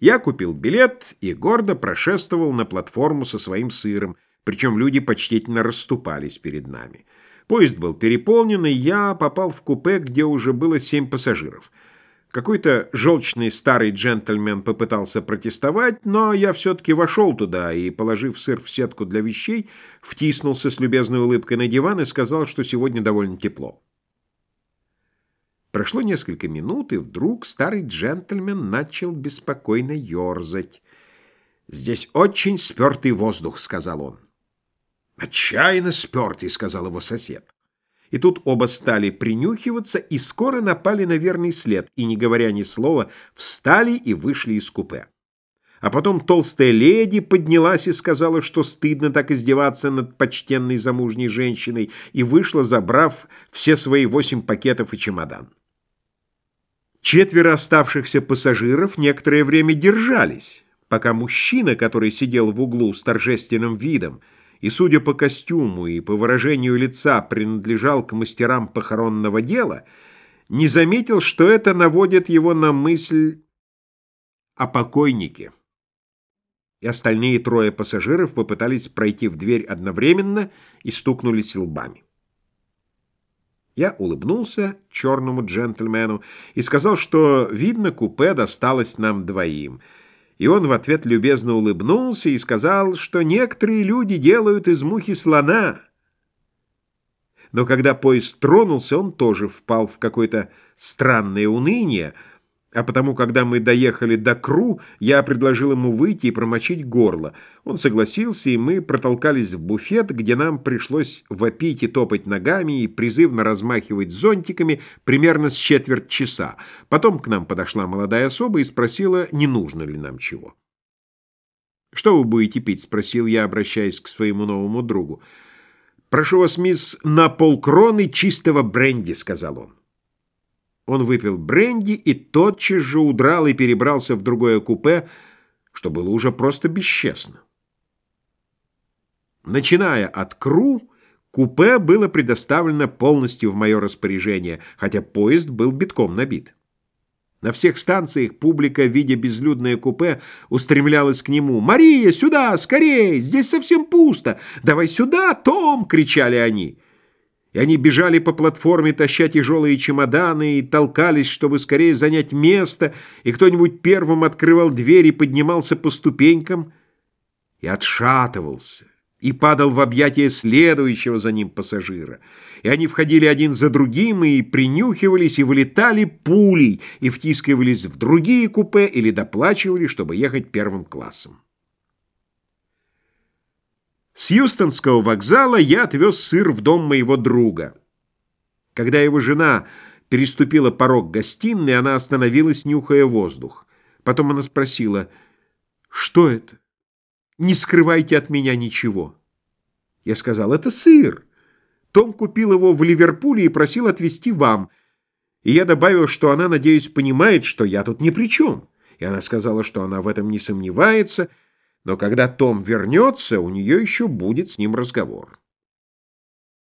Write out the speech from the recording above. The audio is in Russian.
Я купил билет и гордо прошествовал на платформу со своим сыром, причем люди почтительно расступались перед нами. Поезд был переполнен, и я попал в купе, где уже было семь пассажиров. Какой-то желчный старый джентльмен попытался протестовать, но я все-таки вошел туда и, положив сыр в сетку для вещей, втиснулся с любезной улыбкой на диван и сказал, что сегодня довольно тепло. Прошло несколько минут, и вдруг старый джентльмен начал беспокойно ерзать. «Здесь очень спертый воздух», — сказал он. «Отчаянно спертый», — сказал его сосед. И тут оба стали принюхиваться и скоро напали на верный след, и, не говоря ни слова, встали и вышли из купе. А потом толстая леди поднялась и сказала, что стыдно так издеваться над почтенной замужней женщиной, и вышла, забрав все свои восемь пакетов и чемодан. Четверо оставшихся пассажиров некоторое время держались, пока мужчина, который сидел в углу с торжественным видом, и, судя по костюму и по выражению лица, принадлежал к мастерам похоронного дела, не заметил, что это наводит его на мысль о покойнике. И остальные трое пассажиров попытались пройти в дверь одновременно и стукнулись лбами. Я улыбнулся черному джентльмену и сказал, что, видно, купе досталось нам двоим. И он в ответ любезно улыбнулся и сказал, что некоторые люди делают из мухи слона. Но когда поезд тронулся, он тоже впал в какое-то странное уныние, а потому, когда мы доехали до Кру, я предложил ему выйти и промочить горло. Он согласился, и мы протолкались в буфет, где нам пришлось вопить и топать ногами и призывно размахивать зонтиками примерно с четверть часа. Потом к нам подошла молодая особа и спросила, не нужно ли нам чего. «Что вы будете пить?» — спросил я, обращаясь к своему новому другу. «Прошу вас, мисс, на полкроны чистого бренди», — сказал он. Он выпил бренди и тотчас же удрал и перебрался в другое купе, что было уже просто бесчестно. Начиная от Кру, купе было предоставлено полностью в мое распоряжение, хотя поезд был битком набит. На всех станциях публика, видя безлюдное купе, устремлялась к нему. «Мария, сюда, скорее! Здесь совсем пусто! Давай сюда, Том!» — кричали они они бежали по платформе, таща тяжелые чемоданы, и толкались, чтобы скорее занять место, и кто-нибудь первым открывал дверь и поднимался по ступенькам, и отшатывался, и падал в объятия следующего за ним пассажира. И они входили один за другим, и принюхивались, и вылетали пулей, и втискивались в другие купе или доплачивали, чтобы ехать первым классом. С Юстонского вокзала я отвез сыр в дом моего друга. Когда его жена переступила порог гостиной, она остановилась, нюхая воздух. Потом она спросила, «Что это? Не скрывайте от меня ничего». Я сказал, «Это сыр. Том купил его в Ливерпуле и просил отвезти вам». И я добавил, что она, надеюсь, понимает, что я тут ни при чем. И она сказала, что она в этом не сомневается, — но когда Том вернется, у нее еще будет с ним разговор.